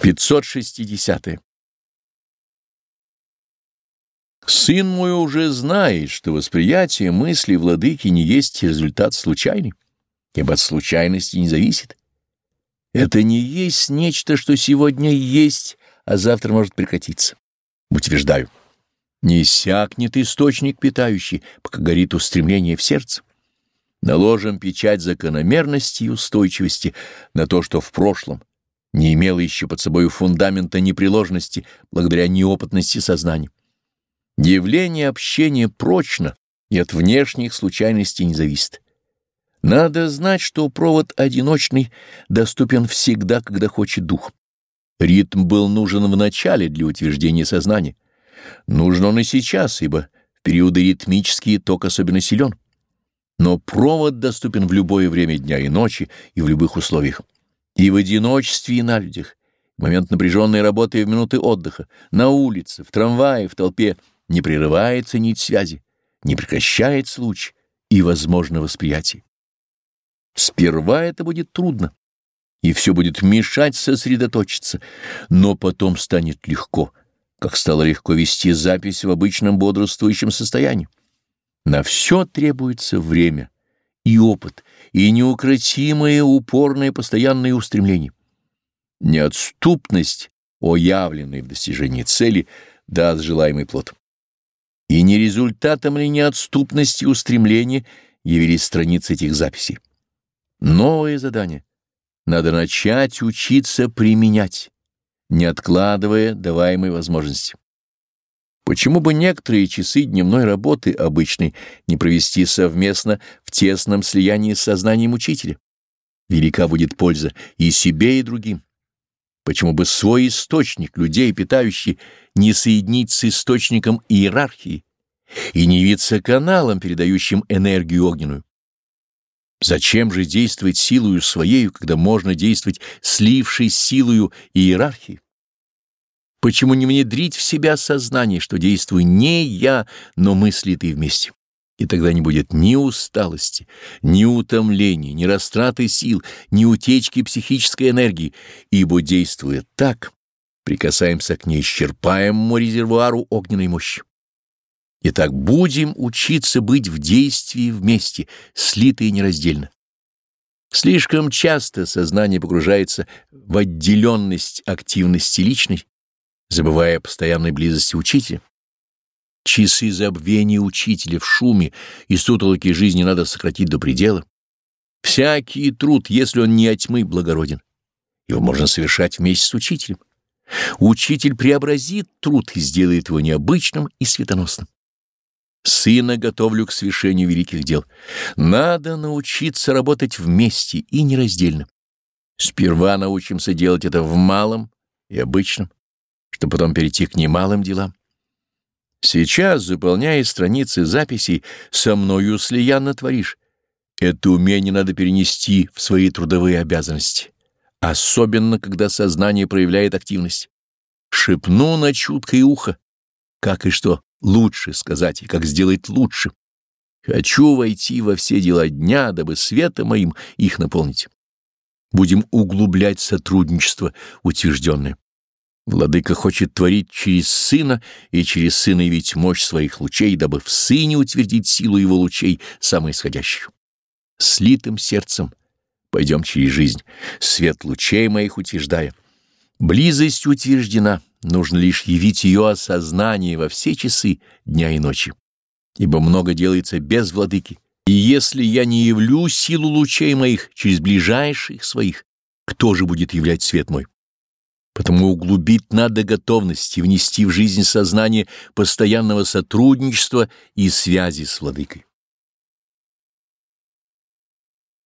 560. -е. Сын мой уже знает, что восприятие мысли владыки не есть результат случайный, ибо от случайности не зависит. Это не есть нечто, что сегодня есть, а завтра может прекратиться. Утверждаю, не иссякнет источник питающий, пока горит устремление в сердце. Наложим печать закономерности и устойчивости на то, что в прошлом — не имела еще под собой фундамента непреложности благодаря неопытности сознания. Явление общения прочно и от внешних случайностей не зависит. Надо знать, что провод одиночный доступен всегда, когда хочет дух. Ритм был нужен в начале для утверждения сознания. Нужен он и сейчас, ибо в периоды ритмические ток особенно силен. Но провод доступен в любое время дня и ночи и в любых условиях. И в одиночестве, и на людях, в момент напряженной работы и в минуты отдыха, на улице, в трамвае, в толпе не прерывается нить связи, не прекращается луч и возможно восприятие. Сперва это будет трудно, и все будет мешать сосредоточиться, но потом станет легко, как стало легко вести запись в обычном бодрствующем состоянии. На все требуется время и опыт, и неукротимое, упорное, постоянное устремление. Неотступность, оявленная в достижении цели, даст желаемый плод. И не результатом ли неотступности устремления явились страницы этих записей. Новое задание. Надо начать учиться применять, не откладывая даваемой возможности. Почему бы некоторые часы дневной работы обычной не провести совместно в тесном слиянии с сознанием учителя? Велика будет польза и себе, и другим. Почему бы свой источник, людей питающий, не соединить с источником иерархии и не явиться каналом, передающим энергию огненную? Зачем же действовать силою своею, когда можно действовать слившись силою иерархии? Почему не внедрить в себя сознание, что действую не я, но мысли ты вместе? И тогда не будет ни усталости, ни утомления, ни растраты сил, ни утечки психической энергии, ибо, действуя так, прикасаемся к неисчерпаемому резервуару огненной мощи. Итак, будем учиться быть в действии вместе, слито и нераздельно. Слишком часто сознание погружается в отделенность активности личной, забывая о постоянной близости учителя. Часы забвения учителя в шуме и сутолоке жизни надо сократить до предела. Всякий труд, если он не от тьмы, благороден. Его можно совершать вместе с учителем. Учитель преобразит труд и сделает его необычным и светоносным. Сына готовлю к свершению великих дел. Надо научиться работать вместе и нераздельно. Сперва научимся делать это в малом и обычном, чтобы потом перейти к немалым делам. Сейчас, заполняя страницы записей, со мною слиянно творишь. Это умение надо перенести в свои трудовые обязанности, особенно когда сознание проявляет активность. Шепну на чуткое ухо, как и что лучше сказать и как сделать лучше. Хочу войти во все дела дня, дабы светом моим их наполнить. Будем углублять сотрудничество утвержденное. Владыка хочет творить через Сына и через Сына явить мощь своих лучей, дабы в Сыне утвердить силу его лучей, самоисходящих. Слитым сердцем пойдем через жизнь, свет лучей моих утверждая. Близость утверждена, нужно лишь явить ее осознание во все часы дня и ночи. Ибо много делается без владыки. И если я не явлю силу лучей моих через ближайших своих, кто же будет являть свет мой? Потому углубить надо готовность и внести в жизнь сознание постоянного сотрудничества и связи с владыкой.